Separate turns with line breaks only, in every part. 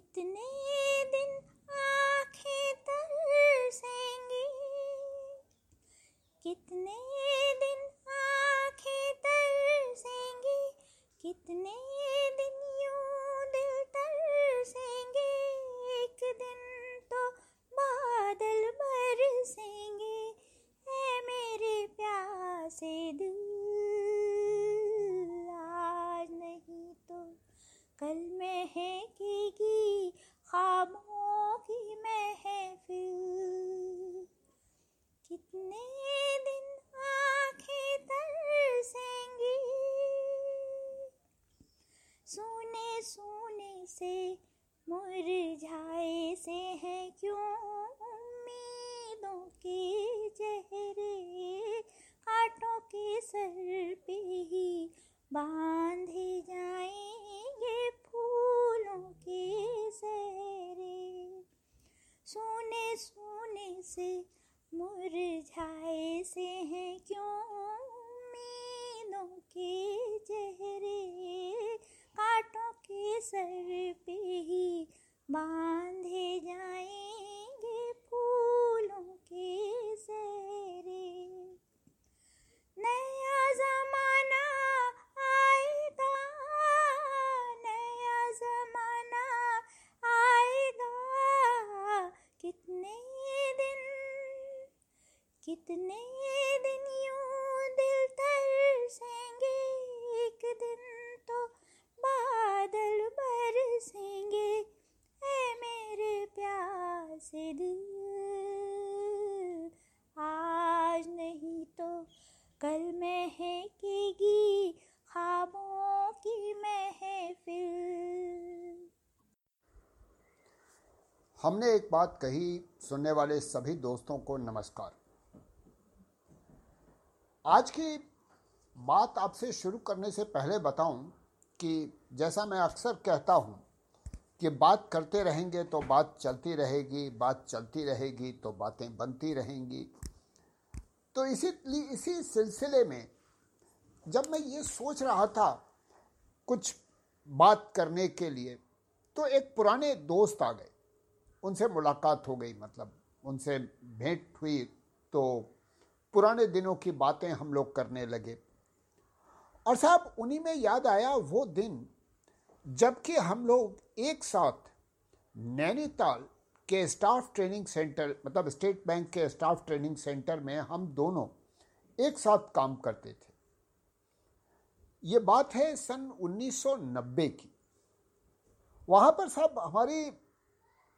कितने Bye. प्यासे दिल। आज नहीं तो कल महकेगी ख्वाबों की महफिल।
हमने एक बात कही सुनने वाले सभी दोस्तों को नमस्कार। आज की बात आपसे शुरू करने से पहले बताऊँ कि जैसा मैं अक्सर कहता हूँ कि बात करते रहेंगे तो बात चलती रहेगी, बात चलती रहेगी तो बातें बनती रहेंगी। तो इसी इसी सिलसिले में जब मैं ये सोच रहा था कुछ बात करने के लिए तो एक पुराने दोस्त आ गए। उनसे मुलाकात हो गई मतलब उनसे भेंट हुई तो पुराने दिनों की बातें हम लोग करने लगे। और साहब, उन्हीं में याद आया वो दिन जबकि हम लोग एक साथ नैनीताल के स्टाफ ट्रेनिंग सेंटर मतलब स्टेट बैंक के स्टाफ ट्रेनिंग सेंटर में हम दोनों एक साथ काम करते थे। ये बात है सन 1990 की। वहाँ पर साहब हमारी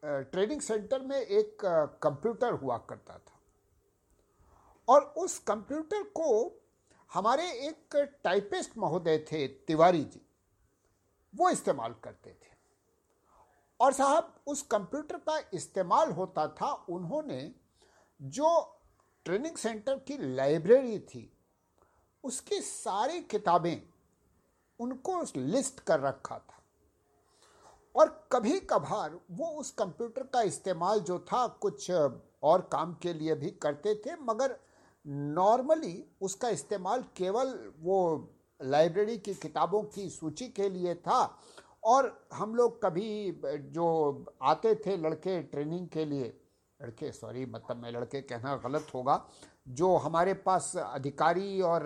ट्रेनिंग सेंटर में एक कंप्यूटर हुआ करता था। और उस कंप्यूटर को हमारे एक टाइपिस्ट महोदय थे तिवारी जी। वो इस्तेमाल करते थे। और साहब, उस कंप्यूटर का इस्तेमाल होता था, उन्होंने जो ट्रेनिंग सेंटर की लाइब्रेरी थी, उसकी सारी किताबें उनको लिस्ट कर रखा था। और कभी कभार वो उस कंप्यूटर का इस्तेमाल जो था, कुछ और काम के लिए भी करते थे, मगर नॉर्मली उसका इस्तेमाल केवल वो लाइब्रेरी की किताबों की सूची के लिए था। और हम लोग कभी, जो आते थे लड़के ट्रेनिंग के लिए, लड़के, सॉरी मतलब मैं लड़के कहना गलत होगा, जो हमारे पास अधिकारी और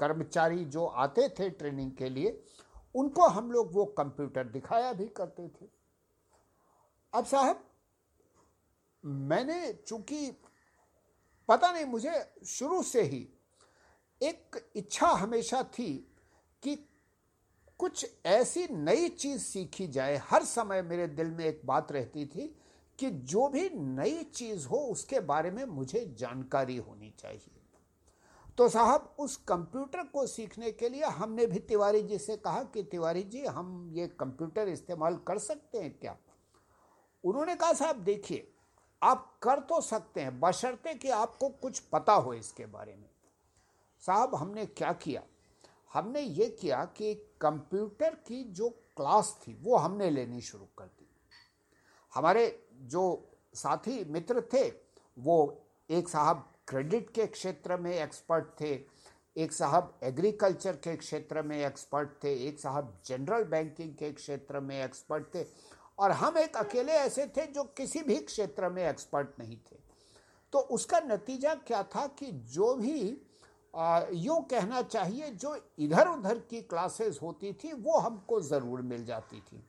कर्मचारी जो आते थे ट्रेनिंग के लिए, उनको हम लोग वो कंप्यूटर दिखाया भी करते थे। अब साहब, मैंने चूँकि पता नहीं, मुझे शुरू से ही एक इच्छा हमेशा थी कि कुछ ऐसी नई चीज़ सीखी जाए। हर समय मेरे दिल में एक बात रहती थी कि जो भी नई चीज़ हो, उसके बारे में मुझे जानकारी होनी चाहिए। तो साहब, उस कंप्यूटर को सीखने के लिए हमने भी तिवारी जी से कहा कि, तिवारी जी, हम ये कंप्यूटर इस्तेमाल कर सकते हैं क्या? उन्होंने कहा, साहब, देखिए, आप कर तो सकते हैं, बशर्ते कि आपको कुछ पता हो इसके बारे में। साहब, हमने क्या किया? हमने ये किया कि कंप्यूटर की जो क्लास थी, वो हमने लेनी शुरू कर दी। हमारे जो साथी मित्र थे, वो एक साहब क्रेडिट के क्षेत्र में एक्सपर्ट थे, एक साहब एग्रीकल्चर के क्षेत्र में एक्सपर्ट थे, एक साहब जनरल बैंकिंग के क्षेत्र में एक्सपर्ट थे और हम एक अकेले ऐसे थे जो किसी भी क्षेत्र में एक्सपर्ट नहीं थे। तो उसका नतीजा क्या था कि जो भी यूँ कहना चाहिए, जो इधर उधर की क्लासेस होती थी, वो हमको ज़रूर मिल जाती थी।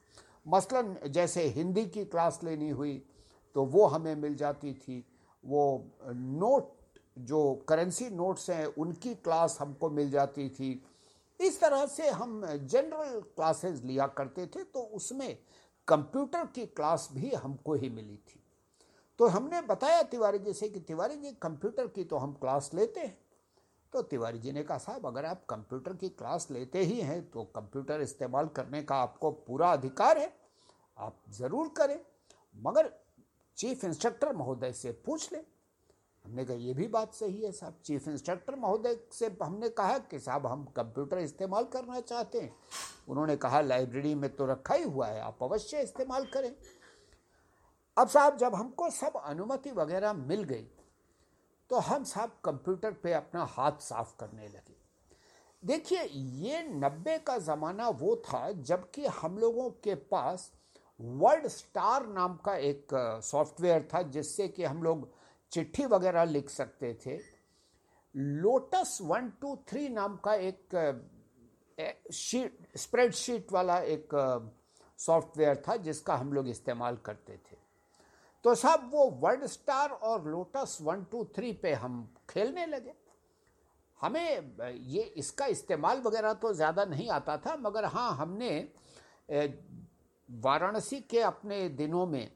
मसलन, जैसे हिंदी की क्लास लेनी हुई तो वो हमें मिल जाती थी। वो नोट, जो करेंसी नोट्स हैं, उनकी क्लास हमको मिल जाती थी। इस तरह से हम जनरल क्लासेस लिया करते थे तो उसमें कंप्यूटर की क्लास भी हमको ही मिली थी। तो हमने बताया तिवारी जी से कि तिवारी जी, कंप्यूटर की तो हम क्लास लेते हैं। तो तिवारी जी ने कहा, साहब, अगर आप कंप्यूटर की क्लास लेते ही हैं तो कंप्यूटर इस्तेमाल करने का आपको पूरा अधिकार है। आप ज़रूर करें, मगर चीफ इंस्ट्रक्टर महोदय से पूछ लें। हमने कहा, ये भी बात सही है साहब। चीफ इंस्ट्रक्टर महोदय से हमने कहा कि साहब, हम कंप्यूटर इस्तेमाल करना चाहते हैं। उन्होंने कहा, लाइब्रेरी में तो रखा ही हुआ है, आप अवश्य इस्तेमाल करें। अब साहब, जब हमको सब अनुमति वगैरह मिल गई तो हम साहब कंप्यूटर पे अपना हाथ साफ़ करने लगे। देखिए, ये नब्बे का ज़माना वो था जबकि हम लोगों के पास वर्ड स्टार नाम का एक सॉफ्टवेयर था जिससे कि हम लोग चिट्ठी वगैरह लिख सकते थे। लोटस वन टू थ्री नाम का एक शीट, स्प्रेडशीट वाला एक सॉफ्टवेयर था जिसका हम लोग इस्तेमाल करते थे। तो साहब वो वर्ल्ड स्टार और लोटस वन, टू, थ्री पे हम खेलने लगे। हमें, ये इसका इस्तेमाल वगैरह तो ज़्यादा नहीं आता था, मगर हाँ हमने वाराणसी के अपने दिनों में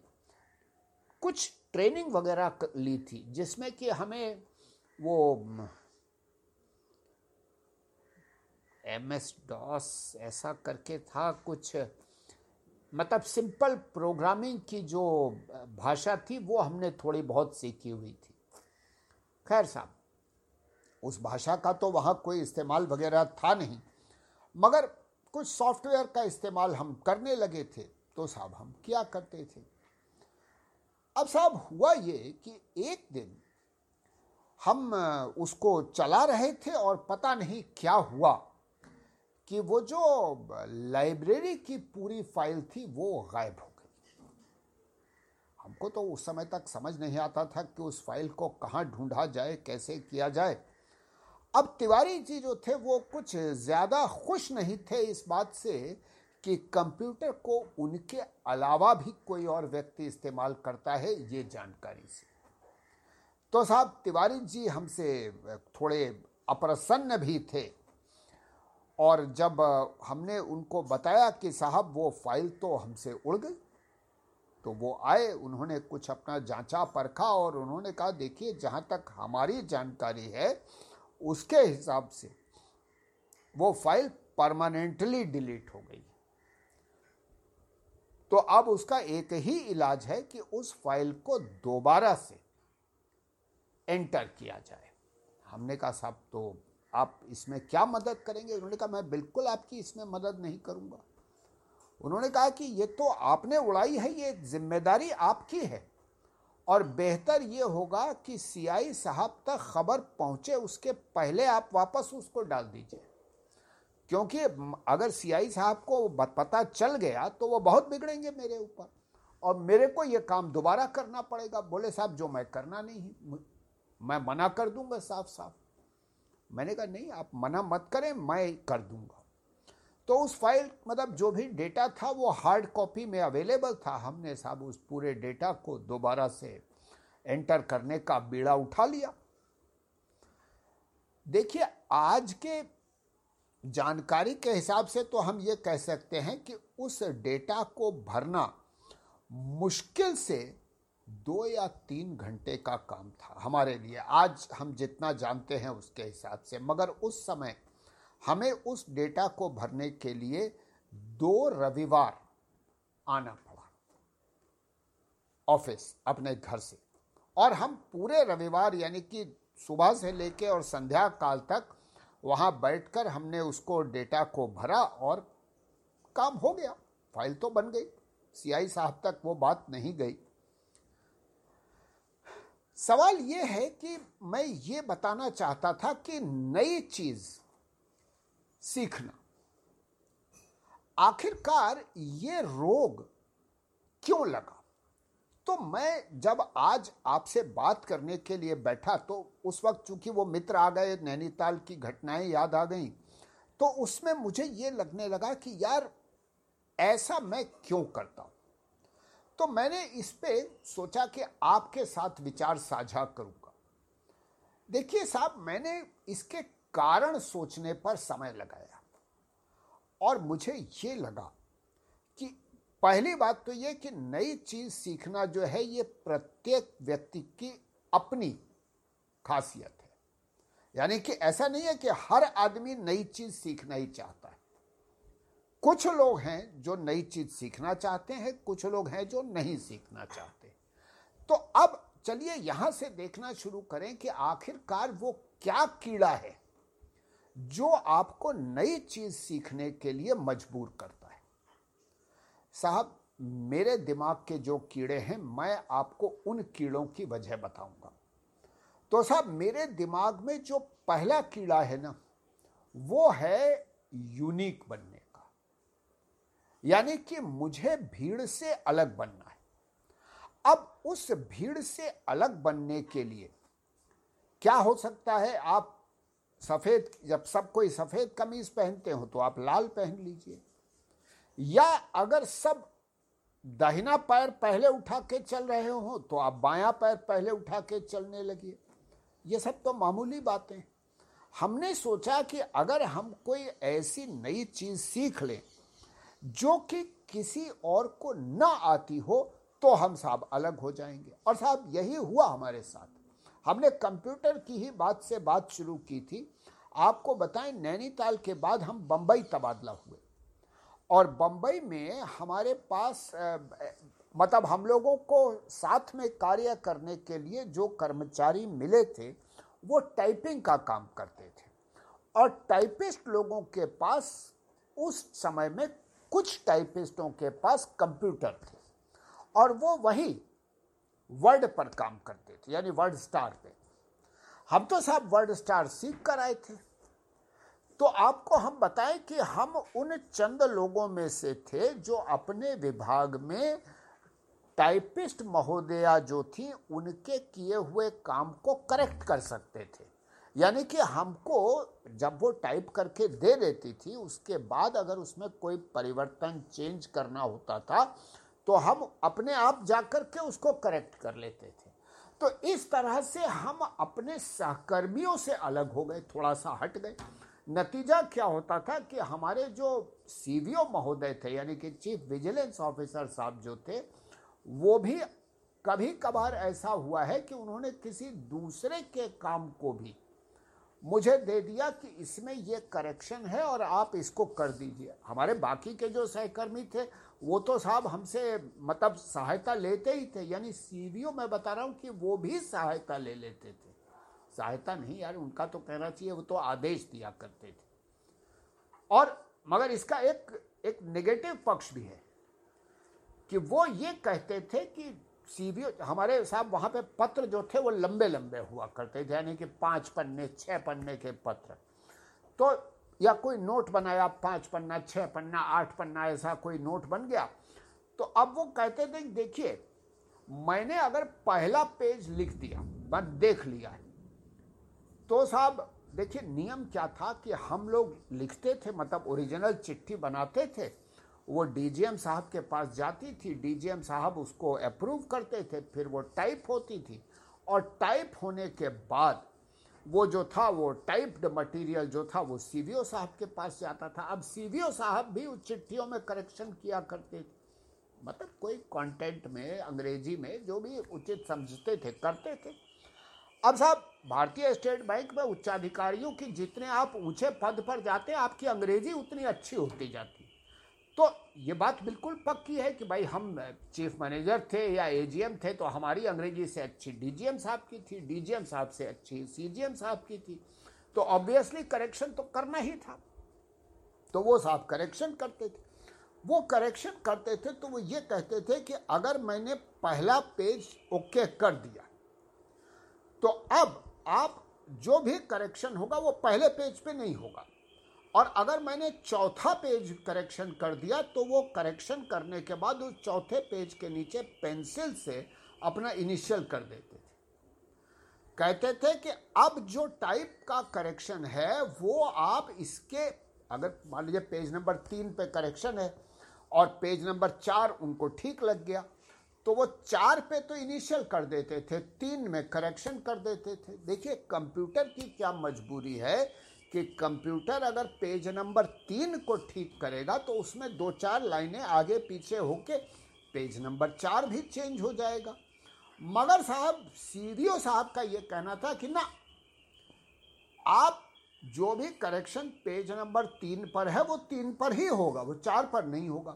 कुछ ट्रेनिंग वगैरह ली थी, जिसमें कि हमें वो एम एस डॉस ऐसा करके था कुछ मतलब सिंपल प्रोग्रामिंग की जो भाषा थी, वो हमने थोड़ी बहुत सीखी हुई थी। खैर साहब, उस भाषा का तो वहाँ कोई इस्तेमाल वगैरह था नहीं, मगर कुछ सॉफ्टवेयर का इस्तेमाल हम करने लगे थे तो साहब हम क्या करते थे। अब साहब हुआ ये कि एक दिन हम उसको चला रहे थे और पता नहीं क्या हुआ। कि वो जो लाइब्रेरी की पूरी फ़ाइल थी, वो गायब हो गई। हमको तो उस समय तक समझ नहीं आता था कि उस फ़ाइल को कहाँ ढूंढा जाए, कैसे किया जाए। अब तिवारी जी जो थे, वो कुछ ज़्यादा खुश नहीं थे इस बात से कि कंप्यूटर को उनके अलावा भी कोई और व्यक्ति इस्तेमाल करता है, ये जानकारी से। तो साहब, तिवारी जी हमसे थोड़े अप्रसन्न भी थे। और जब हमने उनको बताया कि साहब, वो फ़ाइल तो हमसे उड़ गई। तो वो आए, उन्होंने कुछ अपना जांचा परखा और उन्होंने कहा, देखिए, जहाँ तक हमारी जानकारी है, उसके हिसाब से वो फ़ाइल परमानेंटली डिलीट हो गई। तो अब उसका एक ही इलाज है कि उस फ़ाइल को दोबारा से एंटर किया जाए। हमने कहा, साहब तो आप इसमें क्या मदद करेंगे? उन्होंने कहा, मैं बिल्कुल आपकी इसमें मदद नहीं करूँगा। उन्होंने कहा कि, ये तो आपने उड़ाई है, ये ज़िम्मेदारी आपकी है। और बेहतर ये होगा कि सीआई साहब तक खबर पहुँचे, उसके पहले आप वापस उसको डाल दीजिए। क्योंकि अगर सीआई साहब को पता चल गया तो वो बहुत बिगड़ेंगे मेरे ऊपर। और मेरे को ये काम दोबारा करना पड़ेगा। बोले, साहब, जो मैं करना नहीं मैं मना कर दूँगा साफ़ साफ़ मैंने कहा, नहीं, आप मना मत करें, मैं कर दूँगा. तो उस फ़ाइल मतलब जो भी डेटा था, वो हार्ड कॉपी में अवेलेबल था। हमने साहब उस पूरे डेटा को दोबारा से एंटर करने का बीड़ा उठा लिया। देखिए, आज के जानकारी के हिसाब से तो हम ये कह सकते हैं कि उस डेटा को भरना मुश्किल से दो या तीन घंटे का काम था हमारे लिए। आज हम जितना जानते हैं उसके हिसाब से। मगर उस समय हमें उस डेटा को भरने के लिए दो रविवार आना पड़ा ऑफ़िस अपने घर से। और हम पूरे रविवार यानी कि सुबह से लेके और संध्या काल तक वहाँ बैठकर हमने उसको डेटा को भरा और काम हो गया। फ़ाइल तो बन गई। सीआई साहब तक वो बात नहीं गई। सवाल ये है कि मैं ये बताना चाहता था कि नई चीज़ सीखना। आखिरकार ये रोग क्यों लगा? तो मैं जब आज आपसे बात करने के लिए बैठा तो उस वक्त चूँकि वो मित्र आ गए, नैनीताल की घटनाएँ याद आ गई तो उसमें मुझे ये लगने लगा कि यार ऐसा मैं क्यों करता हूँ? तो मैंने इस पे सोचा कि आपके साथ विचार साझा करूँगा। देखिए साहब, मैंने इसके कारण सोचने पर समय लगाया। और मुझे ये लगा कि पहली बात तो ये कि नई चीज़ सीखना जो है, ये प्रत्येक व्यक्ति की अपनी खासियत है। यानी कि ऐसा नहीं है कि हर आदमी नई चीज़ सीखना ही चाहता है। कुछ लोग हैं जो नई चीज़ सीखना चाहते हैं, कुछ लोग हैं जो नहीं सीखना चाहते। तो अब चलिए यहाँ से देखना शुरू करें कि आखिरकार वो क्या कीड़ा है जो आपको नई चीज़ सीखने के लिए मजबूर करता है। साहब, मेरे दिमाग के जो कीड़े हैं, मैं आपको उन कीड़ों की वजह बताऊँगा। तो साहब, मेरे दिमाग में जो पहला कीड़ा है ना, वो है यूनिक बनने। यानी कि मुझे भीड़ से अलग बनना है। अब उस भीड़ से अलग बनने के लिए क्या हो सकता है? आप सफ़ेद, जब सब कोई सफ़ेद कमीज पहनते हो तो आप लाल पहन लीजिए। या अगर सब दाहिना पैर पहले उठा के चल रहे हो तो आप बायां पैर पहले उठा के चलने लगिए। ये सब तो मामूली बातें हमने सोचा कि अगर हम कोई ऐसी नई चीज़ सीख लें जो कि किसी और को ना आती हो तो हम साहब अलग हो जाएँगे। और साहब, यही हुआ हमारे साथ। हमने कंप्यूटर की ही बात से बात शुरू की थी। आपको बताएँ, नैनीताल के बाद हम बंबई तबादला हुए। और बंबई में हमारे पास मतलब हम लोगों को साथ में कार्य करने के लिए जो कर्मचारी मिले थे, वो टाइपिंग का काम करते थे। और टाइपिस्ट लोगों के पास उस समय में कुछ टाइपिस्टों के पास कंप्यूटर थे और वो वही वर्ड पर काम करते थे, यानी वर्ड स्टार पे। हम तो साहब वर्ड स्टार सीख कर आए थे। तो आपको हम बताएँ कि हम उन चंद लोगों में से थे जो अपने विभाग में टाइपिस्ट महोदया जो थी, उनके किए हुए काम को करेक्ट कर सकते थे। यानी कि हमको जब वो टाइप करके दे देती थी, उसके बाद अगर उसमें कोई परिवर्तन चेंज करना होता था तो हम अपने आप जाकर के उसको करेक्ट कर लेते थे। तो इस तरह से हम अपने सहकर्मियों से अलग हो गए, थोड़ा सा हट गए। नतीजा क्या होता था कि हमारे जो सीवीओ महोदय थे, यानी कि चीफ विजिलेंस ऑफिसर साहब जो थे, वो भी कभी कभार ऐसा हुआ है कि उन्होंने किसी दूसरे के काम को भी मुझे दे दिया कि इसमें ये करेक्शन है और आप इसको कर दीजिए। हमारे बाकी के जो सहकर्मी थे, वो तो साहब हमसे मतलब सहायता लेते ही थे। यानी सीवीओ मैं बता रहा हूँ कि वो भी सहायता ले लेते थे। सहायता नहीं यार, उनका तो कहना चाहिए, वो तो आदेश दिया करते थे। और मगर इसका एक एक नेगेटिव पक्ष भी है कि वो ये कहते थे कि सीबीओ हमारे साहब वहाँ पे पत्र जो थे वो लंबे लंबे हुआ करते थे यानी कि पाँच पन्ने छः पन्ने के पत्र। तो या कोई नोट बनाया, पाँच पन्ना छः पन्ना, आठ पन्ना, ऐसा कोई नोट बन गया। तो अब वो कहते थे देखिए, मैंने अगर पहला पेज लिख दिया बस देख लिया तो साहब देखिए नियम क्या था कि हम लोग लिखते थे मतलब ओरिजिनल चिट्ठी बनाते थे वो डीजीएम साहब के पास जाती थी डीजीएम साहब उसको अप्रूव करते थे, फिर वो टाइप होती थी। और टाइप होने के बाद वो जो था, वो टाइप्ड मटेरियल जो था, वो सीवीओ साहब के पास जाता था। अब सीवीओ साहब भी उस चिट्ठियों में करेक्शन किया करते थे। मतलब कोई कंटेंट में, अंग्रेज़ी में जो भी उचित समझते थे, करते थे। अब साहब, भारतीय स्टेट बैंक में उच्चाधिकारियों की जितने आप ऊँचे पद पर जाते आपकी अंग्रेज़ी उतनी अच्छी होती जाती तो ये बात बिल्कुल पक्की है कि भाई हम चीफ मैनेजर थे या एजीएम थे तो हमारी अंग्रेज़ी से अच्छी डीजीएम साहब की थी डीजीएम साहब से अच्छी सीजीएम साहब की थी। तो ऑब्वियसली करेक्शन तो करना ही था। तो वो साहब करेक्शन करते थे। वो करेक्शन करते थे तो वो ये कहते थे कि अगर मैंने पहला पेज ओके कर दिया तो अब आप जो भी करेक्शन होगा वो पहले पेज पे नहीं होगा। और अगर मैंने चौथा पेज करेक्शन कर दिया तो वो करेक्शन करने के बाद उस चौथे पेज के नीचे पेंसिल से अपना इनिशियल कर देते थे। कहते थे कि अब जो टाइप का करेक्शन है, वो आप इसके, अगर मान लीजिए पेज नंबर तीन पे करेक्शन है और पेज नंबर चार उनको ठीक लग गया तो वो चार पे तो इनिशियल कर देते थे, तीन में करेक्शन कर देते थे। देखिए कंप्यूटर की क्या मजबूरी है कि कंप्यूटर अगर पेज नंबर तीन को ठीक करेगा तो उसमें दो चार लाइनें आगे पीछे होके पेज नंबर चार भी चेंज हो जाएगा। मगर साहब सीरियो साहब का ये कहना था कि ना, आप जो भी करेक्शन पेज नंबर तीन पर है, वो तीन पर ही होगा, वो चार पर नहीं होगा।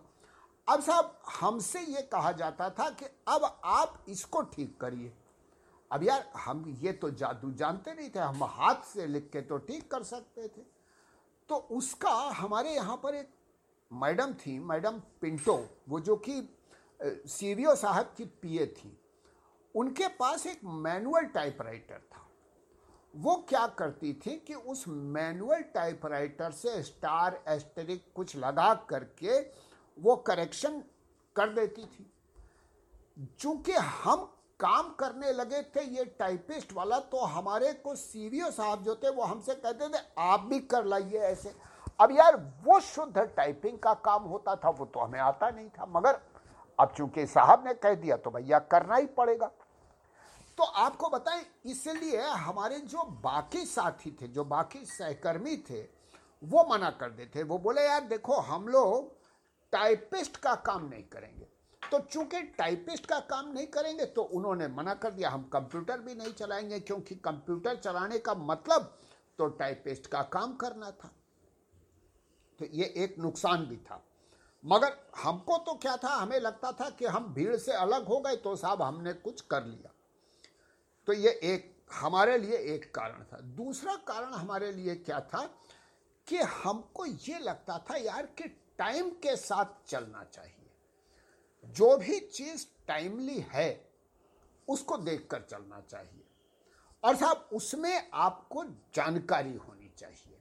अब साहब, हमसे ये कहा जाता था कि अब आप इसको ठीक करिए। अब यार, हम ये तो जादू जानते नहीं थे, हम हाथ से लिख के तो ठीक कर सकते थे। तो उसका, हमारे यहाँ पर एक मैडम थी, मैडम पिंटो, वो जो कि सीरियो साहब की पीए थी। उनके पास एक मैनुअल टाइपराइटर था। वो क्या करती थी कि उस मैनुअल टाइपराइटर से स्टार, एस्टेरिक कुछ लगा करके वो करेक्शन कर देती थी। चूँकि हम काम करने लगे थे ये टाइपिस्ट वाला तो हमारे को सीरियो साहब जो थे वो हमसे कहते थे, आप भी कर लाइए ऐसे। अब यार, वो शुद्ध टाइपिंग का काम होता था, वो तो हमें आता नहीं था। मगर अब चूँकि साहब ने कह दिया तो भैया करना ही पड़ेगा। तो आपको बताएँ, इसलिए हमारे जो बाकी साथी थे, जो बाकी सहकर्मी थे, वो मना कर देते। वो बोले, यार देखो, हम लोग टाइपिस्ट का काम नहीं करेंगे। तो चूँकि टाइपिस्ट का काम नहीं करेंगे तो उन्होंने मना कर दिया। हम कंप्यूटर भी नहीं चलाएँगे, क्योंकि कंप्यूटर चलाने का मतलब तो टाइपिस्ट का काम करना था। तो ये एक नुकसान भी था। मगर हमको तो क्या था, हमें लगता था कि हम भीड़ से अलग हो गए तो साहब हमने कुछ कर लिया। तो ये एक, हमारे लिए एक कारण था। दूसरा कारण हमारे लिए क्या था कि हमको ये लगता था यार कि टाइम के साथ चलना चाहिए। जो भी चीज़ टाइमली है, उसको देखकर चलना चाहिए। और साहब उसमें आपको जानकारी होनी चाहिए।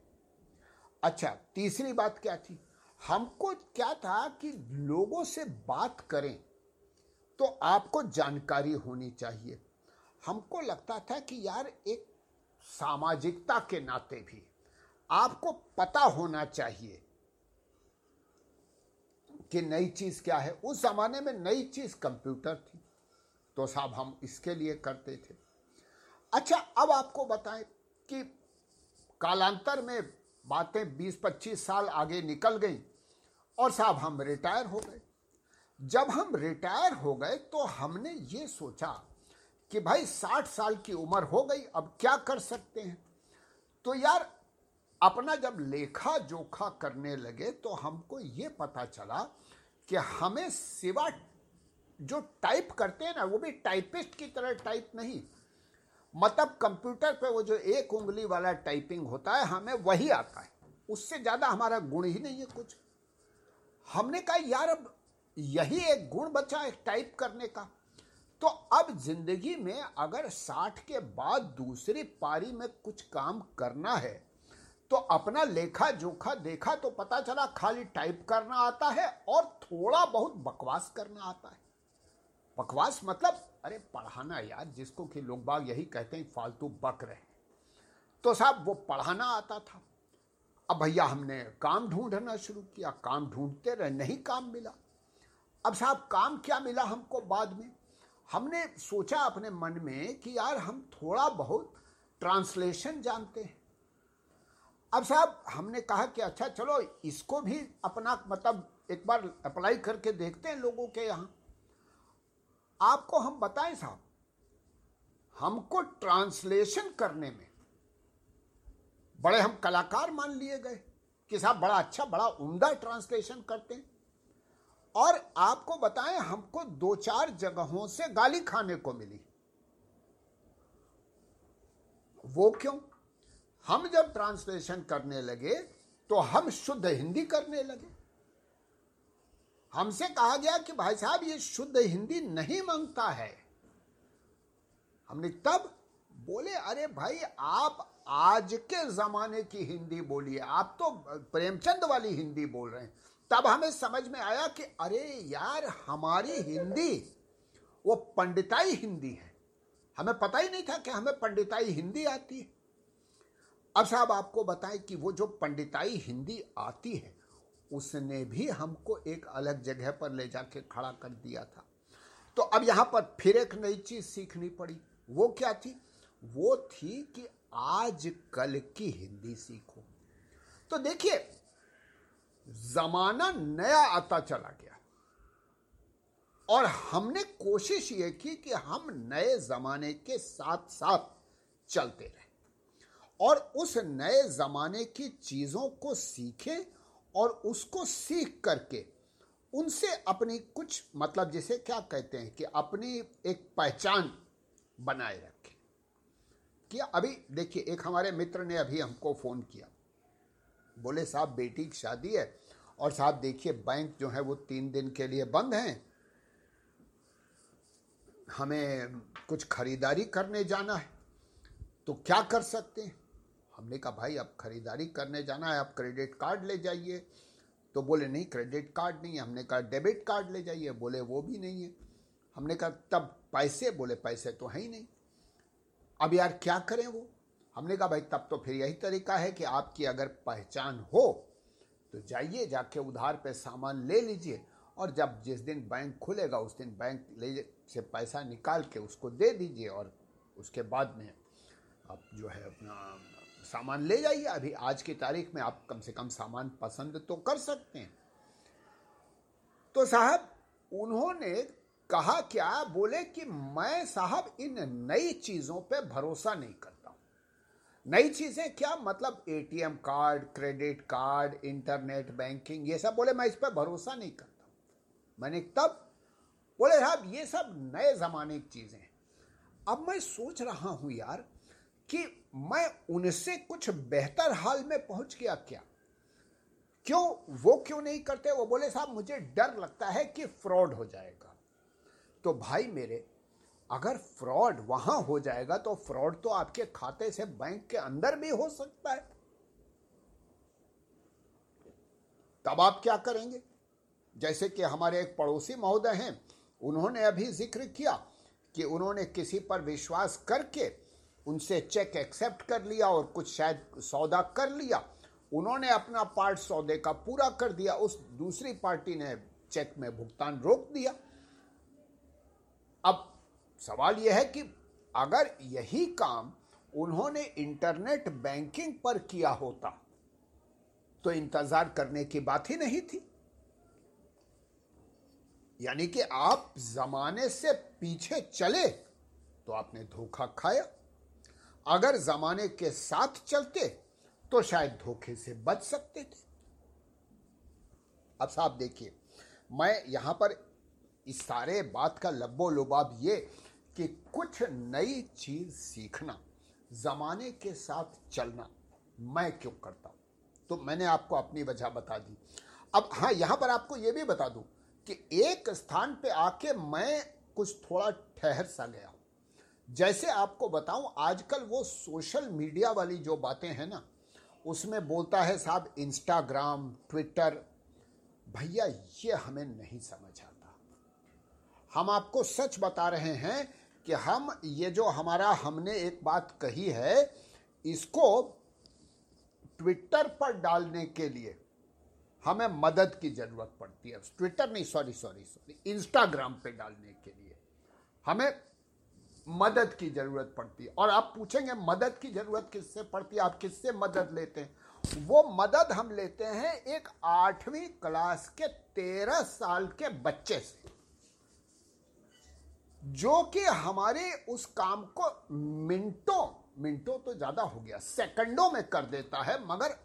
अच्छा तीसरी बात क्या थी? हमको क्या था कि लोगों से बात करें तो आपको जानकारी होनी चाहिए। हमको लगता था कि यार एक सामाजिकता के नाते भी आपको पता होना चाहिए कि नई चीज़ क्या है? उस जमाने में नई चीज़ कंप्यूटर थी। तो साहब हम इसके लिए करते थे। अच्छा अब आपको बताएँ कि कालांतर में बातें 20-25 साल आगे निकल गई और साहब हम रिटायर हो गए। जब हम रिटायर हो गए तो हमने ये सोचा कि भाई साठ साल की उम्र हो गई, अब क्या कर सकते हैं? तो यार अपना जब लेखा जोखा करने लगे तो हमको ये पता चला कि हमें सिवा जो टाइप करते हैं ना, वो भी टाइपिस्ट की तरह टाइप नहीं। मतलब कंप्यूटर पे वो जो एक उंगली वाला टाइपिंग होता है, हमें वही आता है। उससे ज़्यादा हमारा गुण ही नहीं है कुछ। हमने कहा, यार, अब यही एक गुण बचा है टाइप करने का। तो अब ज़िंदगी में अगर साठ के बाद दूसरी पारी में कुछ काम करना है तो अपना लेखा जोखा देखा तो पता चला खाली टाइप करना आता है और थोड़ा बहुत बकवास करना आता है। बकवास मतलब अरे पढ़ाना यार, जिसको कि लोग बाग यही कहते हैं, फालतू बक रहे तो साहब, वो पढ़ाना आता था। अब भैया, हमने काम ढूंढना शुरू किया, काम ढूंढते रहे, नहीं काम मिला। अब साहब, काम क्या मिला हमको बाद में? हमने सोचा अपने मन में कि यार, हम थोड़ा बहुत ट्रांसलेशन जानते हैं। अब साहब, हमने कहा कि अच्छा चलो, इसको भी अपना मतलब एक बार अप्लाई करके देखते हैं लोगों के यहाँ। आपको हम बताएँ साहब, हमको ट्रांसलेशन करने में बड़े हम कलाकार मान लिए गए कि साहब, बड़ा अच्छा बड़ा उम्दा ट्रांसलेशन करते हैं। और आपको बताएँ, हमको दो चार जगहों से गाली खाने को मिली। वो क्यों? हम जब ट्रांसलेशन करने लगे तो हम शुद्ध हिंदी करने लगे। हमसे कहा गया कि भाई साहब, ये शुद्ध हिंदी नहीं माँगता है। हमने तब बोले, अरे भाई, आप आज के जमाने की हिंदी बोलिए। आप तो प्रेमचंद वाली हिंदी बोल रहे हैं। तब हमें समझ में आया कि, अरे यार, हमारी हिंदी, वो पंडिताई हिंदी है। हमें पता ही नहीं था कि हमें पंडिताई हिंदी आती है। अब साहब आपको बताएँ कि वो जो पंडिताई हिंदी आती है, उसने भी हमको एक अलग जगह पर ले जाके खड़ा कर दिया था। तो अब यहाँ पर फिर एक नई चीज़ सीखनी पड़ी। वो क्या थी? वो थी कि आज कल की हिंदी सीखो। तो देखिए, जमाना नया आता चला गया। और हमने कोशिश ये की कि हम नए जमाने के साथ साथ चलते रहे। और उस नए जमाने की चीज़ों को सीखें और उसको सीख करके उनसे अपनी कुछ मतलब जिसे क्या कहते हैं कि अपनी एक पहचान बनाए रखें। कि अभी देखिए, एक हमारे मित्र ने अभी हमको फ़ोन किया। बोले, साहब, बेटी की शादी है और साहब देखिए, बैंक जो है वो तीन दिन के लिए बंद हैं। हमें कुछ खरीदारी करने जाना है। तो क्या कर सकते हैं? हमने कहा, भाई, अब खरीदारी करने जाना है, आप क्रेडिट कार्ड ले जाइए। तो बोले, नहीं, क्रेडिट कार्ड नहीं है। हमने कहा, डेबिट कार्ड ले जाइए। बोले, वो भी नहीं है। हमने कहा, तब पैसे? बोले, पैसे तो है ही नहीं। अब यार, क्या करें वो? हमने कहा, भाई, तब तो फिर यही तरीका है कि आपकी अगर पहचान हो तो जाइए, जाके उधार पे सामान ले लीजिए और जब जिस दिन बैंक खुलेगा, उस दिन बैंक ले से पैसा निकाल के उसको दे दीजिए और उसके बाद में आप जो है अपना सामान ले जाइए। अभी आज की तारीख में आप कम से कम सामान पसंद तो कर सकते हैं। तो साहब, उन्होंने कहा क्या? बोले कि मैं साहब इन नई चीज़ों पे भरोसा नहीं करता हूँ। नई चीज़ें क्या? मतलब ATM card, credit card, internet banking, ये सब बोले, मैं इस पर भरोसा नहीं करता मैंने तब बोले, साहब, ये सब नए जमाने की चीज़ें हैं। अब मैं सोच रहा हूँ यार कि मैं उनसे कुछ बेहतर हाल में पहुँच गया क्या? क्यों? वो क्यों नहीं करते? वो बोले, साहब, मुझे डर लगता है कि फ्रॉड हो जाएगा। तो भाई मेरे, अगर फ्रॉड वहाँ हो जाएगा तो फ्रॉड तो आपके खाते से बैंक के अंदर भी हो सकता है। तब आप क्या करेंगे? जैसे कि हमारे एक पड़ोसी महोदय हैं, उन्होंने अभी ज़िक्र किया कि उन्होंने किसी पर विश्वास करके उनसे चेक एक्सेप्ट कर लिया और कुछ शायद सौदा कर लिया। उन्होंने अपना पार्ट सौदे का पूरा कर दिया। उस दूसरी पार्टी ने चेक में भुगतान रोक दिया। अब सवाल यह है कि अगर यही काम उन्होंने इंटरनेट बैंकिंग पर किया होता तो इंतज़ार करने की बात ही नहीं थी। यानी कि आप जमाने से पीछे चले तो आपने धोखा खाया। अगर जमाने के साथ चलते तो शायद धोखे से बच सकते थे। अब साहब देखिए, मैं यहाँ पर इस सारे बात का लब्बो लुबाब ये कि कुछ नई चीज़ सीखना, जमाने के साथ चलना, मैं क्यों करता हूँ? तो मैंने आपको अपनी वजह बता दी। अब हाँ यहाँ पर आपको यह भी बता दूँ कि एक स्थान पे आके मैं कुछ थोड़ा ठहर सा गया जैसे आपको बताऊँ, आजकल वो सोशल मीडिया वाली जो बातें हैं ना, उसमें बोलता है साहब, इंस्टाग्राम, ट्विटर, भैया ये हमें नहीं समझ आता। हम आपको सच बता रहे हैं कि हम, ये जो हमारा, हमने एक बात कही है, इसको ट्विटर पर डालने के लिए हमें मदद की ज़रूरत पड़ती है। ट्विटर नहीं, सॉरी सॉरी सॉरी, इंस्टाग्राम पे डालने के लिए। हमें मदद की ज़रूरत पड़ती है। और आप पूछेंगे, मदद की ज़रूरत किससे पड़ती है? आप किससे मदद लेते हैं? वो मदद हम लेते हैं एक आठवीं क्लास के तेरह साल के बच्चे से, जो कि हमारे उस काम को मिनटों मिनटों तो ज़्यादा हो गया, सेकंडों में कर देता है, मगर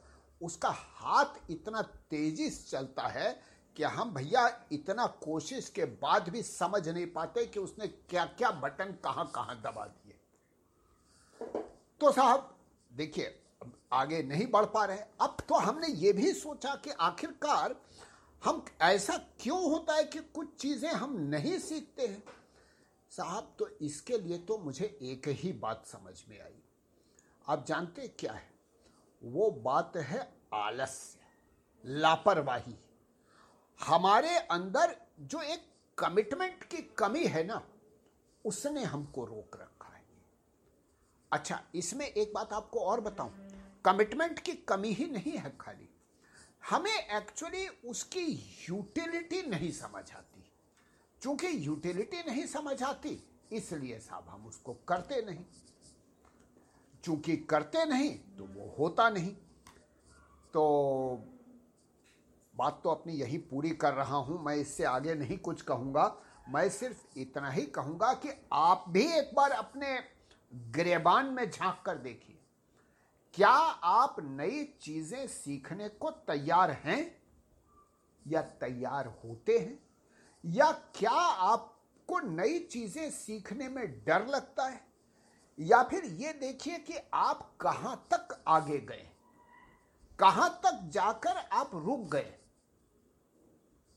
उसका हाथ इतना तेज़ी से चलता है कि हम भैया इतना कोशिश के बाद भी समझ नहीं पाते कि उसने क्या क्या बटन कहाँ कहाँ दबा दिए। तो साहब, देखिए आगे नहीं बढ़ पा रहे अब तो हमने ये भी सोचा कि आखिरकार हम ऐसा क्यों होता है कि कुछ चीज़ें हम नहीं सीखते हैं? साहब तो इसके लिए तो मुझे एक ही बात समझ में आई। आप जानते क्या है? वो बात है आलस्य, लापरवाही। हमारे अंदर जो एक कमिटमेंट की कमी है ना, उसने हमको रोक रखा है। अच्छा इसमें एक बात आपको और बताऊँ। कमिटमेंट की कमी ही नहीं है खाली। हमें एक्चुअली उसकी यूटिलिटी नहीं समझ आती। चूँकि यूटिलिटी नहीं समझ आती, इसलिए साहब हम उसको करते नहीं। चूँकि करते नहीं तो वो होता नहीं। तो बात तो अपनी यही पूरी कर रहा हूँ, मैं इससे आगे नहीं कुछ कहूँगा। मैं सिर्फ़ इतना ही कहूँगा कि आप भी एक बार अपने गिरेबान में झाँक कर देखिए। क्या आप नई चीज़ें सीखने को तैयार हैं या तैयार होते हैं? या क्या आपको नई चीज़ें सीखने में डर लगता है? या फिर ये देखिए कि आप कहाँ तक आगे गए? कहाँ तक जाकर आप रुक गए?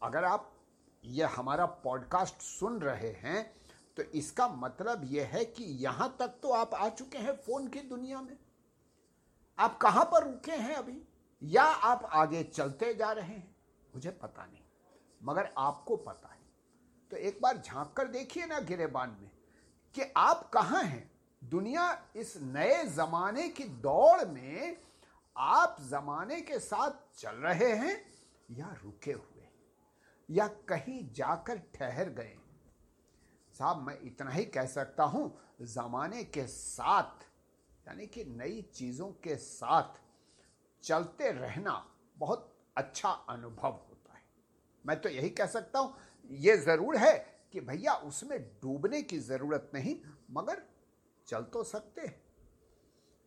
अगर आप यह हमारा पॉडकास्ट सुन रहे हैं तो इसका मतलब यह है कि यहाँ तक तो आप आ चुके हैं फ़ोन की दुनिया में। आप कहाँ पर रुके हैं अभी? या आप आगे चलते जा रहे हैं? मुझे पता नहीं, मगर आपको पता है। तो एक बार झाँक कर देखिए ना गिरेबान में कि आप कहाँ हैं। दुनिया इस नए जमाने की दौड़ में आप जमाने के साथ चल रहे हैं या रुके हुए या कहीं जाकर ठहर गए। साहब, मैं इतना ही कह सकता हूँ, जमाने के साथ, यानी कि नई चीज़ों के साथ चलते रहना बहुत अच्छा अनुभव होता है। मैं तो यही कह सकता हूँ, ये ज़रूर है कि भैया उसमें डूबने की ज़रूरत नहीं, मगर चल तो सकते हैं।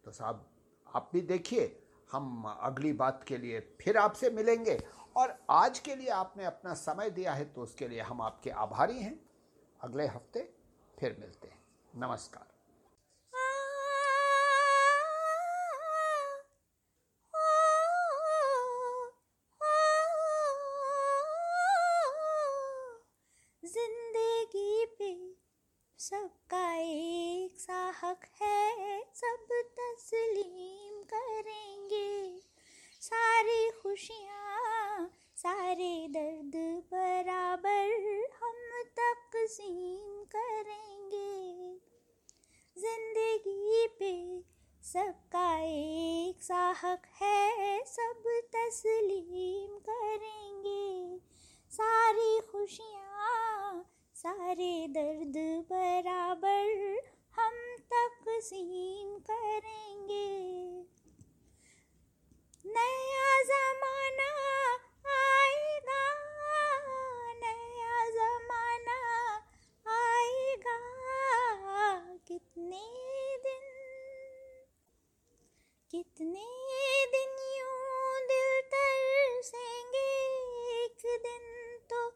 तो साहब, आप भी देखिए, हम अगली बात के लिए फिर आपसे मिलेंगे और आज के लिए आपने अपना समय दिया है तो उसके लिए हम आपके आभारी हैं। अगले हफ़्ते फिर मिलते हैं। नमस्कार।
है, सब तस्लीम करेंगे। सारी खुशियाँ, सारे दर्द बराबर हम तकसीम करेंगे। नया जमाना आएगा, नया जमाना आएगा। कितने दिन कितने दिन यूँ दिल तरसेंगे? एक दिन तो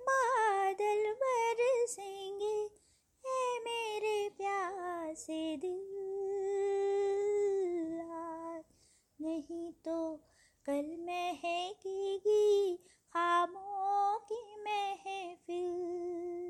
बादल बरसेंगे। ऐ मेरे प्यासे दिल नहीं तो कल महकेगी खामों की महफिल।